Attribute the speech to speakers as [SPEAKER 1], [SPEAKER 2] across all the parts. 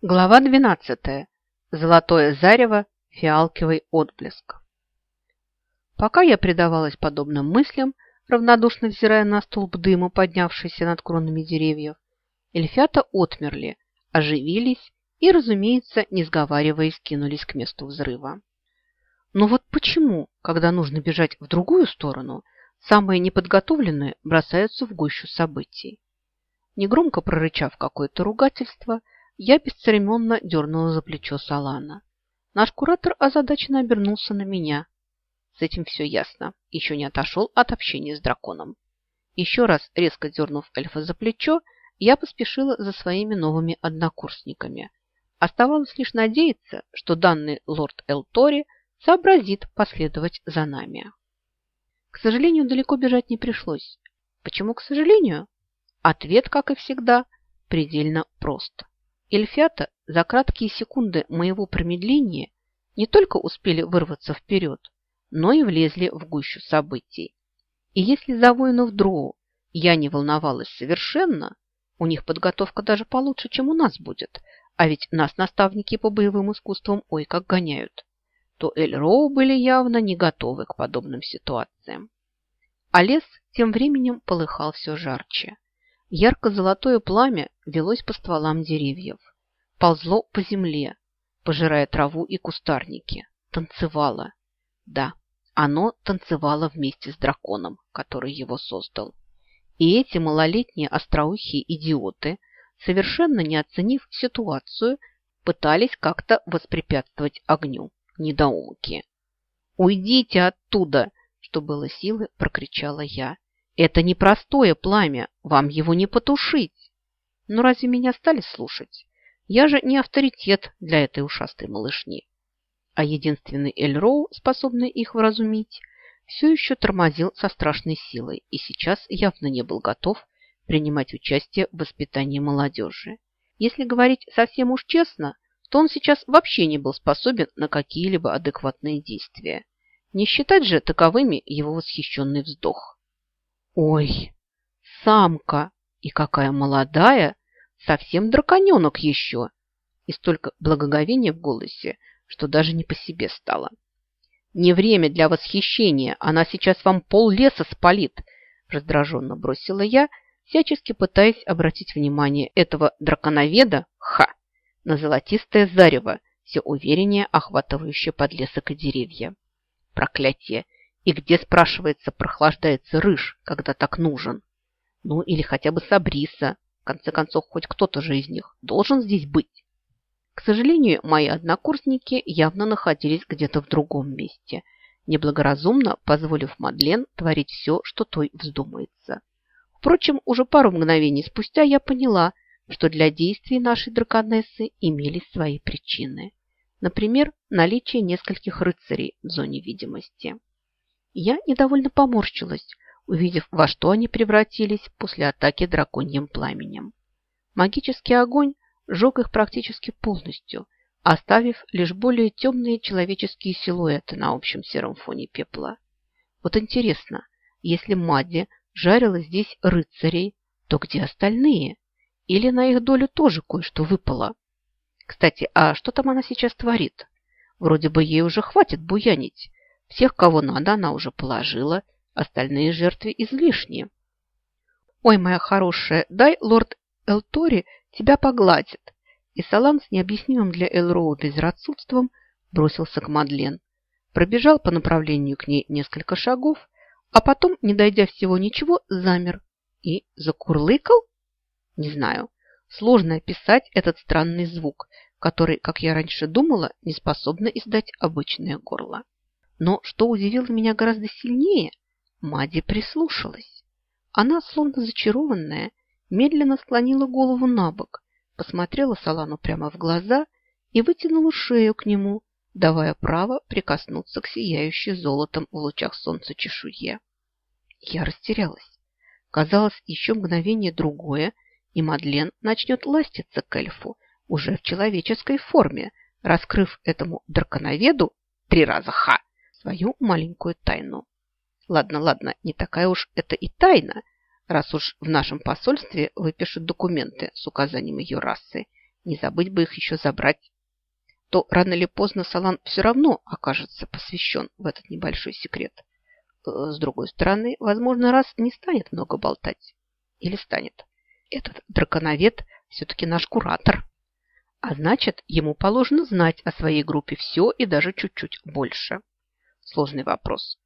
[SPEAKER 1] Глава 12. Золотое зарево, фиалковый отблеск. Пока я предавалась подобным мыслям, равнодушно взирая на столб дыма, поднявшийся над кронами деревьев, эльфята отмерли, оживились и, разумеется, не сговариваясь, кинулись к месту взрыва. Но вот почему, когда нужно бежать в другую сторону, самые неподготовленные бросаются в гущу событий? Негромко прорычав какое-то ругательство, я бесцеремонно дернула за плечо Салана. Наш куратор озадаченно обернулся на меня. С этим все ясно. Еще не отошел от общения с драконом. Еще раз резко дернув эльфа за плечо, я поспешила за своими новыми однокурсниками. Оставалось лишь надеяться, что данный лорд Элтори сообразит последовать за нами. К сожалению, далеко бежать не пришлось. Почему к сожалению? Ответ, как и всегда, предельно прост. Эльфята за краткие секунды моего промедления не только успели вырваться вперед, но и влезли в гущу событий. И если за воинов Дроу я не волновалась совершенно, у них подготовка даже получше, чем у нас будет, а ведь нас наставники по боевым искусствам ой как гоняют, то Эль-Роу были явно не готовы к подобным ситуациям. А лес тем временем полыхал все жарче. Ярко-золотое пламя велось по стволам деревьев, ползло по земле, пожирая траву и кустарники, танцевало. Да, оно танцевало вместе с драконом, который его создал. И эти малолетние остроухие идиоты, совершенно не оценив ситуацию, пытались как-то воспрепятствовать огню. Недоумки. «Уйдите оттуда!» – что было силы, прокричала я. Это непростое пламя, вам его не потушить. Но разве меня стали слушать? Я же не авторитет для этой ушастой малышни. А единственный Эльроу, способный их вразумить, все еще тормозил со страшной силой и сейчас явно не был готов принимать участие в воспитании молодежи. Если говорить совсем уж честно, то он сейчас вообще не был способен на какие-либо адекватные действия. Не считать же таковыми его восхищенный вздох. Ой, самка! И какая молодая! Совсем драконенок еще! И столько благоговения в голосе, что даже не по себе стало. Не время для восхищения, она сейчас вам пол леса спалит, раздраженно бросила я, всячески пытаясь обратить внимание этого драконоведа, ха, на золотистое зарево, все увереннее охватывающее подлесок и деревья. Проклятие! И где, спрашивается, прохлаждается рыж, когда так нужен? Ну, или хотя бы Сабриса. В конце концов, хоть кто-то же из них должен здесь быть. К сожалению, мои однокурсники явно находились где-то в другом месте, неблагоразумно позволив Мадлен творить все, что той вздумается. Впрочем, уже пару мгновений спустя я поняла, что для действий нашей драконессы имелись свои причины. Например, наличие нескольких рыцарей в зоне видимости. Я недовольно поморщилась, увидев, во что они превратились после атаки драконьим пламенем. Магический огонь сжег их практически полностью, оставив лишь более темные человеческие силуэты на общем сером фоне пепла. Вот интересно, если Мадди жарила здесь рыцарей, то где остальные? Или на их долю тоже кое-что выпало? Кстати, а что там она сейчас творит? Вроде бы ей уже хватит буянить, всех, кого надо, она уже положила, остальные жертвы излишние. «Ой, моя хорошая, дай лорд Элтори тебя погладит!» И Салан с необъяснимым для Элроу безрассудством бросился к Мадлен. Пробежал по направлению к ней несколько шагов, а потом, не дойдя всего ничего, замер и закурлыкал? Не знаю. Сложно описать этот странный звук, который, как я раньше думала, не способна издать обычное горло. Но, что удивило меня гораздо сильнее, Мади прислушалась. Она, словно зачарованная, медленно склонила голову на бок, посмотрела Салану прямо в глаза и вытянула шею к нему, давая право прикоснуться к сияющей золотом в лучах солнца чешуе. Я растерялась. Казалось, еще мгновение другое, и Мадлен начнет ластиться к эльфу уже в человеческой форме, раскрыв этому драконоведу три раза ха свою маленькую тайну. Ладно, ладно, не такая уж это и тайна, раз уж в нашем посольстве выпишут документы с указанием ее расы. Не забыть бы их еще забрать. То рано или поздно Салан все равно окажется посвящен в этот небольшой секрет. Э, с другой стороны, возможно, раз не станет много болтать. Или станет. Этот драконовед все-таки наш куратор. А значит, ему положено знать о своей группе все и даже чуть-чуть больше. Сложный вопрос.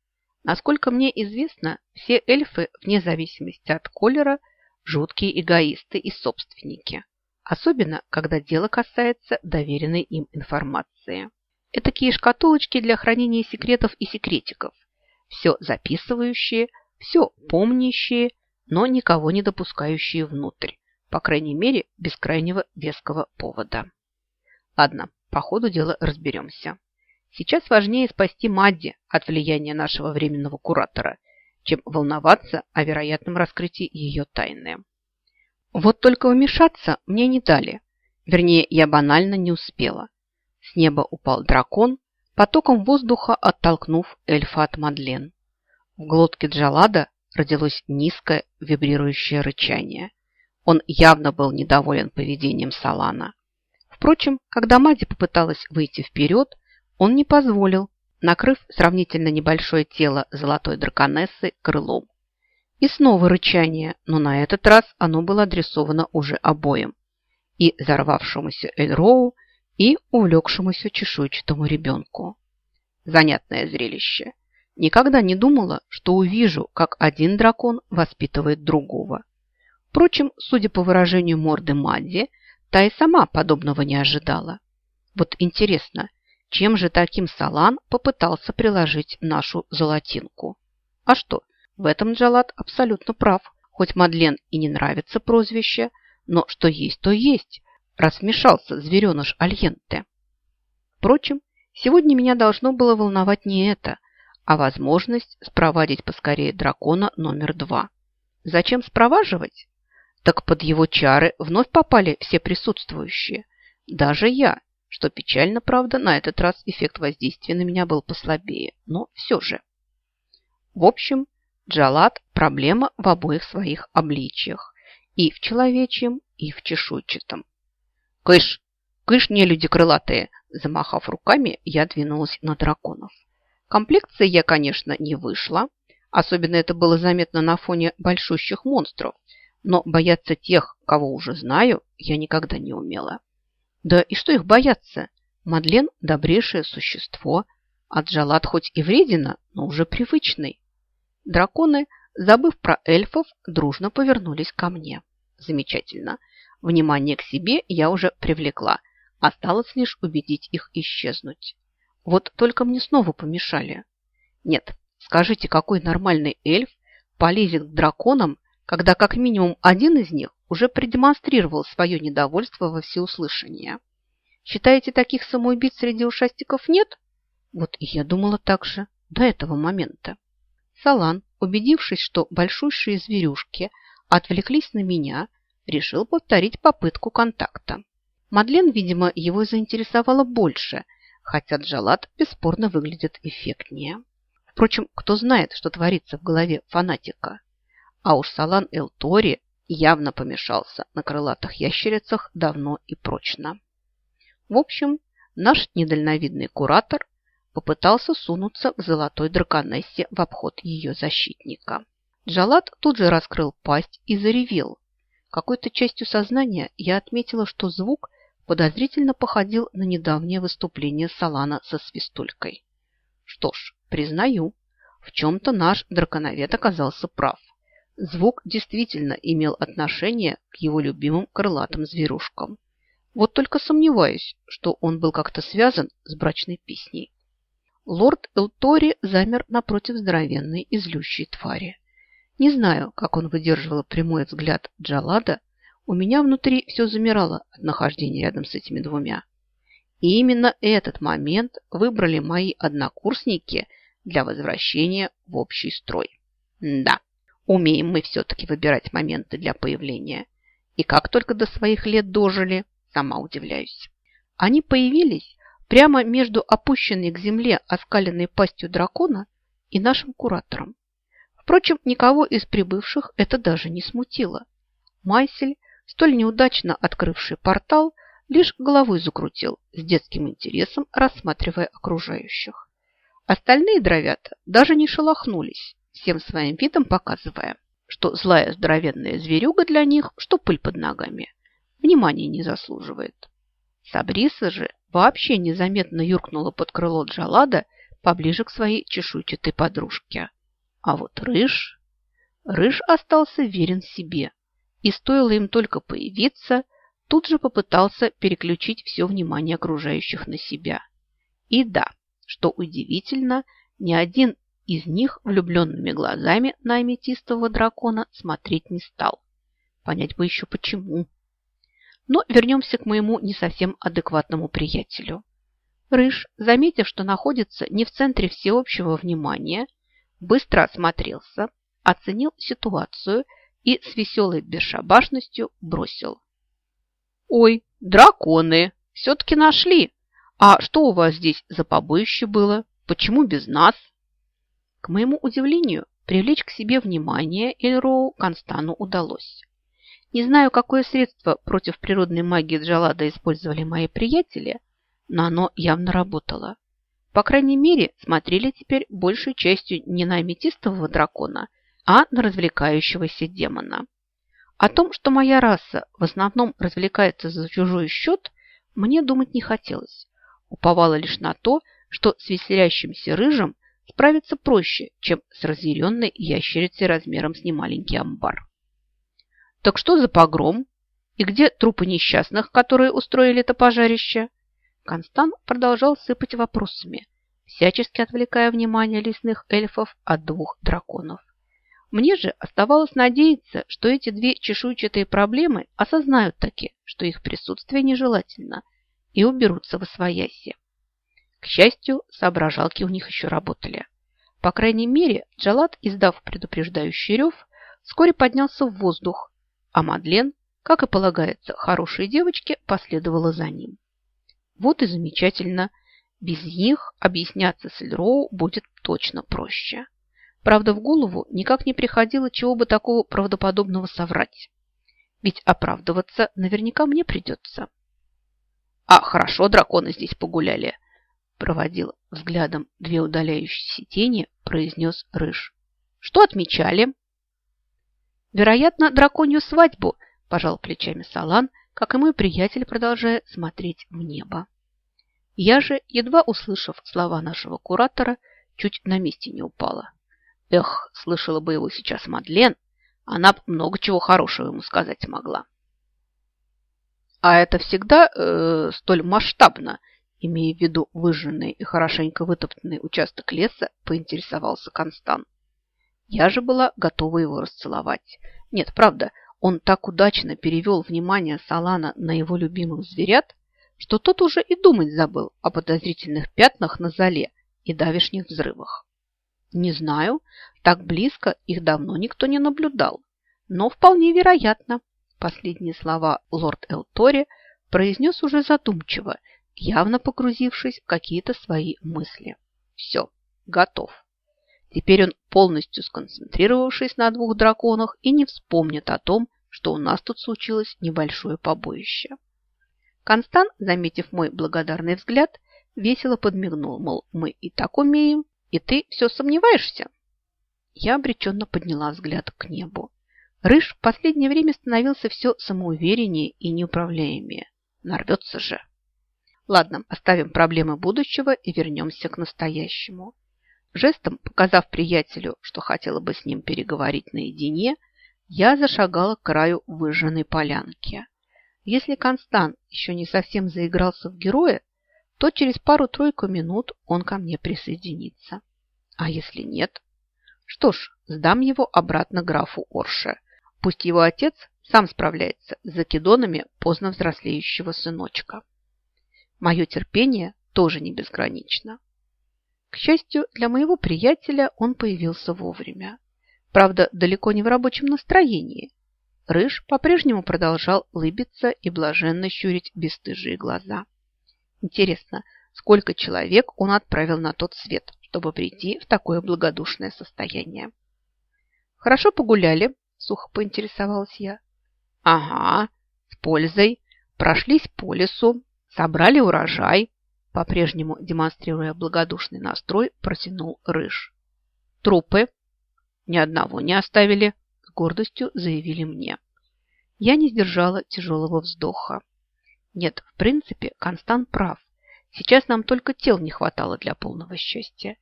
[SPEAKER 1] Насколько мне известно, все эльфы, вне зависимости от колера, жуткие эгоисты и собственники. Особенно, когда дело касается доверенной им информации. Это такие шкатулочки для хранения секретов и секретиков. Все записывающие, все помнящие, но никого не допускающие внутрь. По крайней мере, без крайнего веского повода. Ладно, по ходу дела разберемся. Сейчас важнее спасти Мадди от влияния нашего временного куратора, чем волноваться о вероятном раскрытии ее тайны. Вот только вмешаться мне не дали. Вернее, я банально не успела. С неба упал дракон, потоком воздуха оттолкнув эльфа от Мадлен. В глотке Джалада родилось низкое вибрирующее рычание. Он явно был недоволен поведением Салана. Впрочем, когда Мади попыталась выйти вперед, он не позволил, накрыв сравнительно небольшое тело золотой драконессы крылом. И снова рычание, но на этот раз оно было адресовано уже обоим. И взорвавшемуся Эльроу, и увлекшемуся чешуйчатому ребенку. Занятное зрелище. Никогда не думала, что увижу, как один дракон воспитывает другого. Впрочем, судя по выражению морды Мадди, та и сама подобного не ожидала. Вот интересно, чем же таким Салан попытался приложить нашу золотинку? А что, в этом Джалат абсолютно прав. Хоть Мадлен и не нравится прозвище, но что есть, то есть, раз вмешался звереныш Альенте. Впрочем, сегодня меня должно было волновать не это, а возможность спровадить поскорее дракона номер два. Зачем спроваживать? Так под его чары вновь попали все присутствующие. Даже я, что печально, правда, на этот раз эффект воздействия на меня был послабее, но все же. В общем, Джалат – проблема в обоих своих обличиях. И в человечьем, и в чешуйчатом. «Кыш! Кыш, не люди крылатые!» Замахав руками, я двинулась на драконов. Комплекция я, конечно, не вышла. Особенно это было заметно на фоне большущих монстров. Но бояться тех, кого уже знаю, я никогда не умела. Да и что их бояться? Мадлен – добрейшее существо, Джалат хоть и вредина, но уже привычный. Драконы, забыв про эльфов, дружно повернулись ко мне. Замечательно. Внимание к себе я уже привлекла. Осталось лишь убедить их исчезнуть. Вот только мне снова помешали. Нет, скажите, какой нормальный эльф полезет к драконам, когда как минимум один из них уже продемонстрировал свое недовольство во всеуслышание. Считаете, таких самоубийц среди ушастиков нет? Вот и я думала так же до этого момента. Салан, убедившись, что большущие зверюшки отвлеклись на меня, решил повторить попытку контакта. Мадлен, видимо, его заинтересовало больше, хотя Джалат бесспорно выглядит эффектнее. Впрочем, кто знает, что творится в голове фанатика. А уж Салан Элтори явно помешался на крылатых ящерицах давно и прочно. В общем, наш недальновидный куратор попытался сунуться к золотой драконессе в обход ее защитника. Джалат тут же раскрыл пасть и заревел. Какой-то частью сознания я отметила, что звук подозрительно походил на недавнее выступление Салана со свистулькой. Что ж, признаю, в чем-то наш драконовед оказался прав. Звук действительно имел отношение к его любимым крылатым зверушкам. Вот только сомневаюсь, что он был как-то связан с брачной песней. Лорд Элтори замер напротив здоровенной и злющей твари. Не знаю, как он выдерживал прямой взгляд Джалада, у меня внутри все замирало от нахождения рядом с этими двумя. И именно этот момент выбрали мои однокурсники для возвращения в общий строй. Да, умеем мы все-таки выбирать моменты для появления. И как только до своих лет дожили, сама удивляюсь. Они появились прямо между опущенной к земле оскаленной пастью дракона и нашим куратором. Впрочем, никого из прибывших это даже не смутило. Майсель, столь неудачно открывший портал, лишь головой закрутил, с детским интересом рассматривая окружающих. Остальные дровята даже не шелохнулись, всем своим видом показывая, что злая здоровенная зверюга для них, что пыль под ногами, внимания не заслуживает. Сабриса же вообще незаметно юркнула под крыло Джалада поближе к своей чешуйчатой подружке. А вот Рыж... Рыж остался верен себе, и стоило им только появиться, тут же попытался переключить все внимание окружающих на себя. И да, что удивительно, ни один из них влюбленными глазами на аметистового дракона смотреть не стал. Понять бы еще почему. Но вернемся к моему не совсем адекватному приятелю. Рыж, заметив, что находится не в центре всеобщего внимания, быстро осмотрелся, оценил ситуацию и с веселой бесшабашностью бросил. «Ой, драконы! Все-таки нашли! А что у вас здесь за побоище было? Почему без нас?» К моему удивлению, привлечь к себе внимание Эльроу Констану удалось. Не знаю, какое средство против природной магии Джалада использовали мои приятели, но оно явно работало. По крайней мере, смотрели теперь большей частью не на аметистового дракона, а на развлекающегося демона. О том, что моя раса в основном развлекается за чужой счет, мне думать не хотелось. Уповала лишь на то, что с веселящимся рыжим справиться проще, чем с разъяренной ящерицей размером с немаленький амбар. Так что за погром? И где трупы несчастных, которые устроили это пожарище? Констант продолжал сыпать вопросами, всячески отвлекая внимание лесных эльфов от двух драконов. Мне же оставалось надеяться, что эти две чешуйчатые проблемы осознают таки, что их присутствие нежелательно, и уберутся в освояси. К счастью, соображалки у них еще работали. По крайней мере, Джалат, издав предупреждающий рев, вскоре поднялся в воздух, а Мадлен, как и полагается хорошей девочке, последовала за ним. Вот и замечательно. Без них объясняться с Эльроу будет точно проще. Правда, в голову никак не приходило чего бы такого правдоподобного соврать. Ведь оправдываться наверняка мне придется. А хорошо драконы здесь погуляли проводил взглядом две удаляющиеся тени, произнес Рыж. Что отмечали? Вероятно, драконью свадьбу, пожал плечами Салан, как и мой приятель, продолжая смотреть в небо. Я же, едва услышав слова нашего куратора, чуть на месте не упала. Эх, слышала бы его сейчас Мадлен, она б много чего хорошего ему сказать могла. А это всегда э, столь масштабно имея в виду выжженный и хорошенько вытоптанный участок леса, поинтересовался Констан. Я же была готова его расцеловать. Нет, правда, он так удачно перевел внимание Салана на его любимых зверят, что тот уже и думать забыл о подозрительных пятнах на зале и давишних взрывах. Не знаю, так близко их давно никто не наблюдал, но вполне вероятно. Последние слова лорд Элтори произнес уже задумчиво явно погрузившись в какие-то свои мысли. Все, готов. Теперь он, полностью сконцентрировавшись на двух драконах, и не вспомнит о том, что у нас тут случилось небольшое побоище. Констант, заметив мой благодарный взгляд, весело подмигнул, мол, мы и так умеем, и ты все сомневаешься? Я обреченно подняла взгляд к небу. Рыж в последнее время становился все самоувереннее и неуправляемее. Нарвется же. Ладно, оставим проблемы будущего и вернемся к настоящему. Жестом, показав приятелю, что хотела бы с ним переговорить наедине, я зашагала к краю выжженной полянки. Если Констант еще не совсем заигрался в героя, то через пару-тройку минут он ко мне присоединится. А если нет? Что ж, сдам его обратно графу Орше. Пусть его отец сам справляется с закидонами поздно взрослеющего сыночка. Мое терпение тоже не безгранично. К счастью, для моего приятеля он появился вовремя. Правда, далеко не в рабочем настроении. Рыж по-прежнему продолжал лыбиться и блаженно щурить бесстыжие глаза. Интересно, сколько человек он отправил на тот свет, чтобы прийти в такое благодушное состояние? Хорошо погуляли, сухо поинтересовалась я. Ага, с пользой, прошлись по лесу, собрали урожай, по-прежнему демонстрируя благодушный настрой, протянул Рыж. Трупы ни одного не оставили, с гордостью заявили мне. Я не сдержала тяжелого вздоха. Нет, в принципе, Констант прав. Сейчас нам только тел не хватало для полного счастья.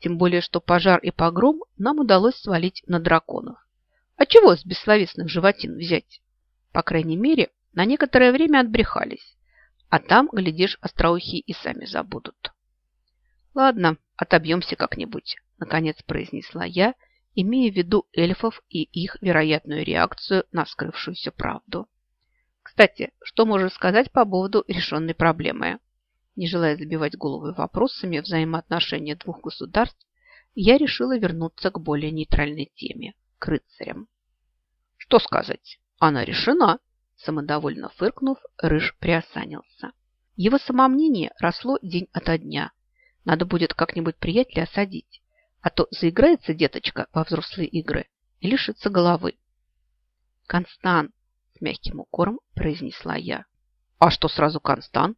[SPEAKER 1] Тем более, что пожар и погром нам удалось свалить на драконов. А чего с бессловесных животин взять? По крайней мере, на некоторое время отбрехались. А там, глядишь, остроухие и сами забудут. Ладно, отобьемся как-нибудь, наконец произнесла я, имея в виду эльфов и их вероятную реакцию на скрывшуюся правду. Кстати, что можешь сказать по поводу решенной проблемы? Не желая забивать голову вопросами взаимоотношения двух государств, я решила вернуться к более нейтральной теме – к рыцарям. Что сказать? Она решена. Самодовольно фыркнув, Рыж приосанился. Его самомнение росло день ото дня. Надо будет как-нибудь приятеля осадить, а то заиграется деточка во взрослые игры и лишится головы. Констан, с мягким укором произнесла я. А что сразу Констан?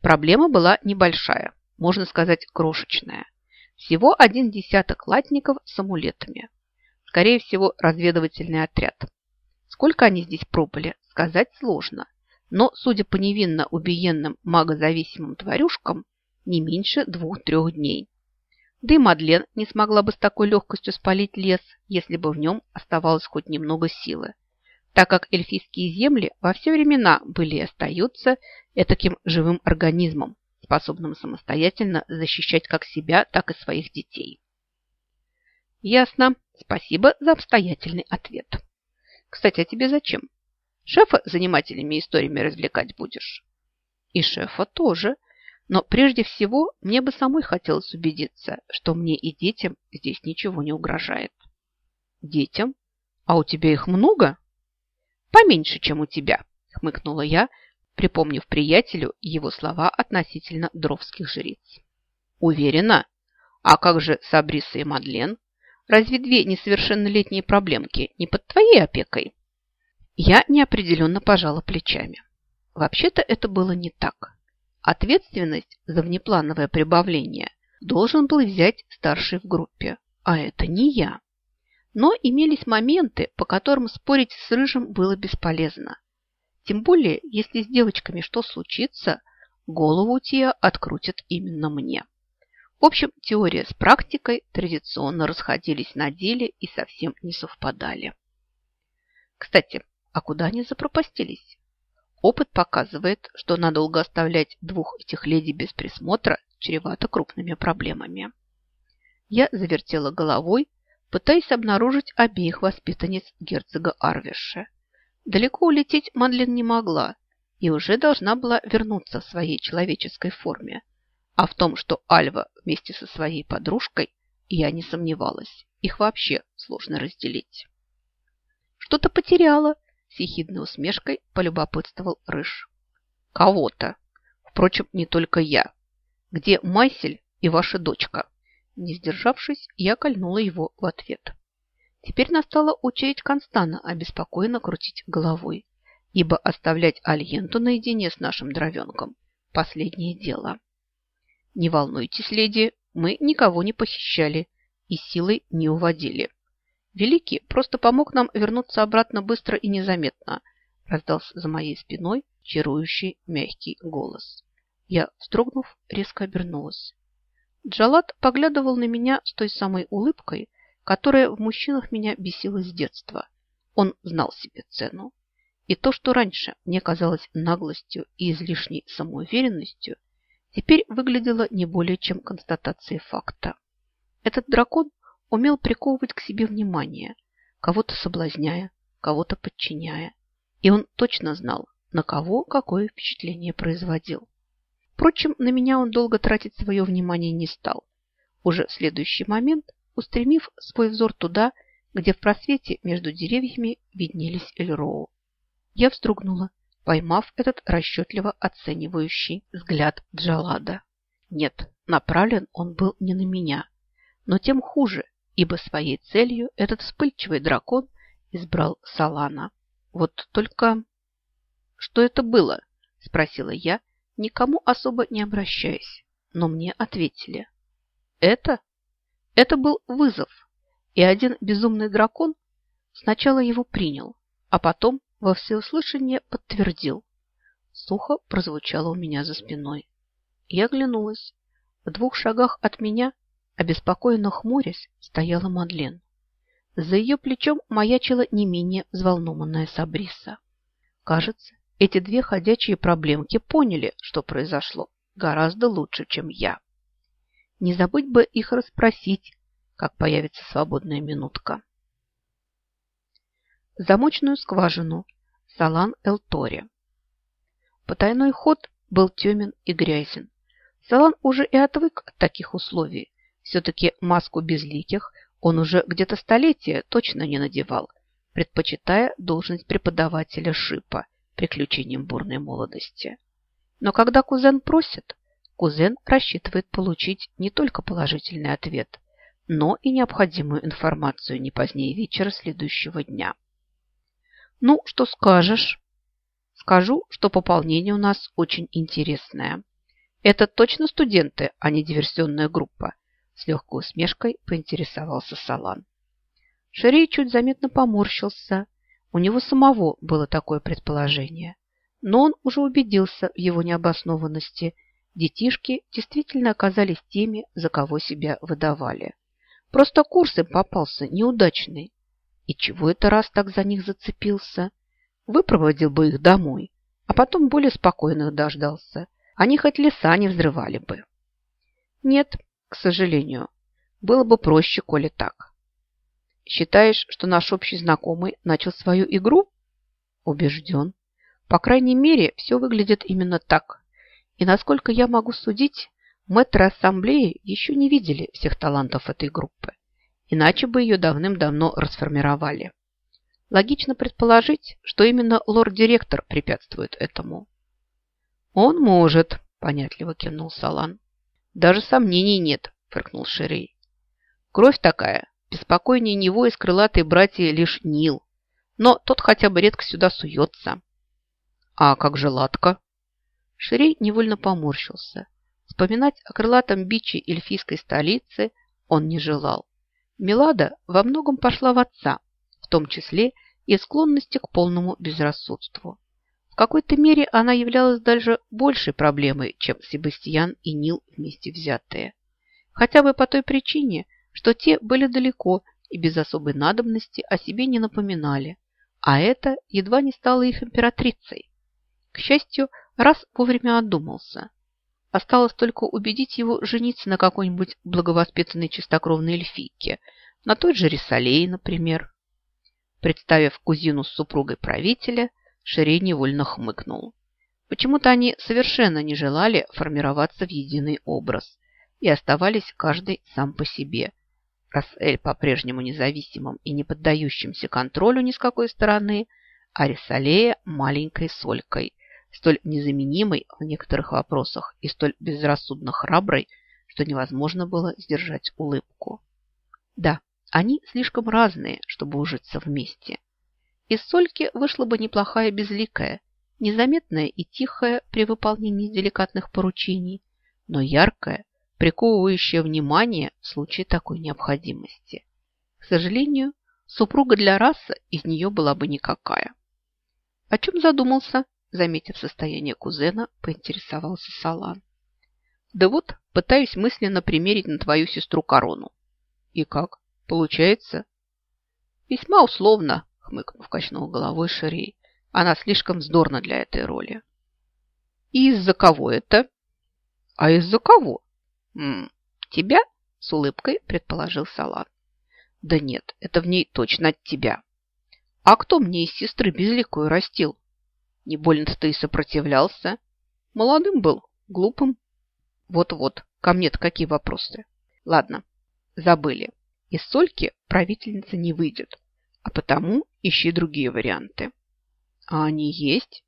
[SPEAKER 1] Проблема была небольшая, можно сказать, крошечная. Всего один десяток латников с амулетами. Скорее всего, разведывательный отряд. Сколько они здесь пробыли, сказать сложно. Но, судя по невинно убиенным магозависимым тварюшкам, не меньше двух-трех дней. Да и Мадлен не смогла бы с такой легкостью спалить лес, если бы в нем оставалось хоть немного силы так как эльфийские земли во все времена были и остаются таким живым организмом, способным самостоятельно защищать как себя, так и своих детей. Ясно. Спасибо за обстоятельный ответ. Кстати, а тебе зачем? Шефа занимательными историями развлекать будешь? И шефа тоже. Но прежде всего мне бы самой хотелось убедиться, что мне и детям здесь ничего не угрожает. Детям? А у тебя их много? Поменьше, чем у тебя, хмыкнула я, припомнив приятелю его слова относительно дровских жриц. Уверена? А как же Сабриса и Мадлен? Разве две несовершеннолетние проблемки не под твоей опекой? Я неопределенно пожала плечами. Вообще-то это было не так. Ответственность за внеплановое прибавление должен был взять старший в группе, а это не я. Но имелись моменты, по которым спорить с Рыжим было бесполезно. Тем более, если с девочками что случится, голову Тия открутят именно мне. В общем, теория с практикой традиционно расходились на деле и совсем не совпадали. Кстати, а куда они запропастились? Опыт показывает, что надолго оставлять двух этих леди без присмотра чревато крупными проблемами. Я завертела головой, пытаясь обнаружить обеих воспитанниц герцога Арвиша. Далеко улететь Мадлен не могла и уже должна была вернуться в своей человеческой форме. А в том, что Альва вместе со своей подружкой, я не сомневалась. Их вообще сложно разделить. «Что-то потеряла», – с ехидной усмешкой полюбопытствовал Рыж. «Кого-то. Впрочем, не только я. Где Майсель и ваша дочка?» Не сдержавшись, я кольнула его в ответ. Теперь настала очередь Констана обеспокоенно крутить головой, ибо оставлять Альенту наедине с нашим дровенком – последнее дело. Не волнуйтесь, леди, мы никого не похищали и силой не уводили. Великий просто помог нам вернуться обратно быстро и незаметно, раздался за моей спиной чарующий мягкий голос. Я, вздрогнув, резко обернулась. Джалат поглядывал на меня с той самой улыбкой, которая в мужчинах меня бесила с детства. Он знал себе цену. И то, что раньше мне казалось наглостью и излишней самоуверенностью, теперь выглядело не более чем констатацией факта. Этот дракон умел приковывать к себе внимание, кого-то соблазняя, кого-то подчиняя. И он точно знал, на кого какое впечатление производил. Впрочем, на меня он долго тратить свое внимание не стал. Уже в следующий момент, устремив свой взор туда, где в просвете между деревьями виднелись Эльроу. Я вздрогнула, поймав этот расчетливо оценивающий взгляд Джалада. Нет, направлен он был не на меня, но тем хуже, ибо своей целью этот вспыльчивый дракон избрал Салана. Вот только... Что это было? Спросила я, никому особо не обращаясь, но мне ответили. Это? Это был вызов, и один безумный дракон сначала его принял, а потом во всеуслышание подтвердил. Сухо прозвучало у меня за спиной. Я оглянулась. В двух шагах от меня, обеспокоенно хмурясь, стояла Мадлен. За ее плечом маячила не менее взволнованная Сабриса. Кажется, эти две ходячие проблемки поняли, что произошло, гораздо лучше, чем я. Не забыть бы их расспросить, как появится свободная минутка. Замочную скважину Салан Элтори. Потайной ход был темен и грязен. Салан уже и отвык от таких условий. Все-таки маску безликих он уже где-то столетия точно не надевал, предпочитая должность преподавателя шипа приключением бурной молодости. Но когда кузен просит, кузен рассчитывает получить не только положительный ответ, но и необходимую информацию не позднее вечера следующего дня. «Ну, что скажешь?» «Скажу, что пополнение у нас очень интересное. Это точно студенты, а не диверсионная группа?» С легкой усмешкой поинтересовался Салан. Шерей чуть заметно поморщился. У него самого было такое предположение. Но он уже убедился в его необоснованности. Детишки действительно оказались теми, за кого себя выдавали. Просто курс им попался неудачный. И чего это раз так за них зацепился? Выпроводил бы их домой, а потом более спокойных дождался. Они хоть леса не взрывали бы. Нет, к сожалению. Было бы проще, коли так. Считаешь, что наш общий знакомый начал свою игру? Убежден. По крайней мере, все выглядит именно так. И насколько я могу судить, мэтры ассамблеи еще не видели всех талантов этой группы. Иначе бы ее давным-давно расформировали. Логично предположить, что именно лорд-директор препятствует этому. «Он может», – понятливо кивнул Салан. Даже сомнений нет, фыркнул Шерей. Кровь такая, беспокойнее него из крылатой братья лишь Нил. Но тот хотя бы редко сюда суется. А как же Латка? Шерей невольно поморщился. Вспоминать о крылатом биче эльфийской столицы он не желал. Милада во многом пошла в отца, в том числе и склонности к полному безрассудству. В какой-то мере она являлась даже большей проблемой, чем Себастьян и Нил вместе взятые. Хотя бы по той причине, что те были далеко и без особой надобности о себе не напоминали, а это едва не стало их императрицей. К счастью, раз вовремя отдумался. Осталось только убедить его жениться на какой-нибудь благовоспитанной чистокровной эльфийке, на той же Рисалее, например. Представив кузину с супругой правителя, Шерей невольно хмыкнул. Почему-то они совершенно не желали формироваться в единый образ и оставались каждый сам по себе. Раз Эль по-прежнему независимым и не поддающимся контролю ни с какой стороны, а Рисалея маленькой солькой, столь незаменимой в некоторых вопросах и столь безрассудно храброй, что невозможно было сдержать улыбку. Да, они слишком разные, чтобы ужиться вместе. Из Сольки вышла бы неплохая безликая, незаметная и тихая при выполнении деликатных поручений, но яркая, приковывающая внимание в случае такой необходимости. К сожалению, супруга для расы из нее была бы никакая. О чем задумался, заметив состояние кузена, поинтересовался Салан. Да вот, пытаюсь мысленно примерить на твою сестру корону. И как? Получается? Весьма условно, хмыкнув, качнул головой Шерей. Она слишком вздорна для этой роли. И из-за кого это? А из-за кого? М -м, тебя? С улыбкой предположил Салат. Да нет, это в ней точно от тебя. А кто мне из сестры безликую растил? Не больно-то и сопротивлялся. Молодым был, глупым. Вот-вот, ко мне-то какие вопросы? Ладно, забыли. Из Сольки правительница не выйдет, а потому ищи другие варианты. А они есть?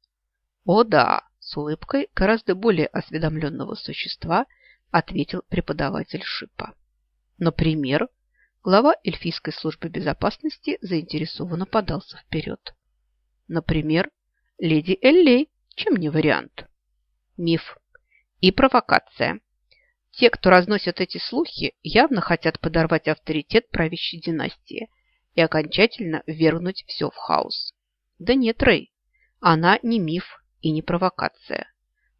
[SPEAKER 1] О да, с улыбкой гораздо более осведомленного существа ответил преподаватель Шипа. Например, глава эльфийской службы безопасности заинтересованно подался вперед. Например, леди Эллей, чем не вариант? миф и провокация. Те, кто разносят эти слухи, явно хотят подорвать авторитет правящей династии и окончательно вернуть все в хаос. Да нет, Рэй, она не миф и не провокация.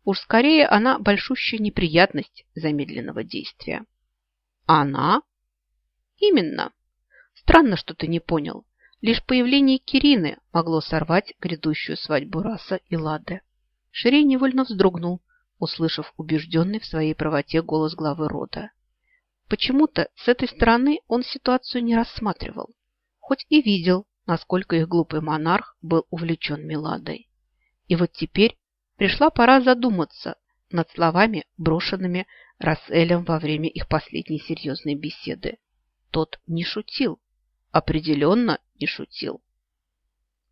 [SPEAKER 1] Уж скорее она большущая неприятность замедленного действия. Она? Именно. Странно, что ты не понял. Лишь появление Кирины могло сорвать грядущую свадьбу Раса и Лады. Ширей невольно вздрогнул, услышав убежденный в своей правоте голос главы рода. Почему-то с этой стороны он ситуацию не рассматривал, хоть и видел, насколько их глупый монарх был увлечен Меладой. И вот теперь пришла пора задуматься над словами, брошенными Расселем во время их последней серьезной беседы. Тот не шутил, определенно не шутил.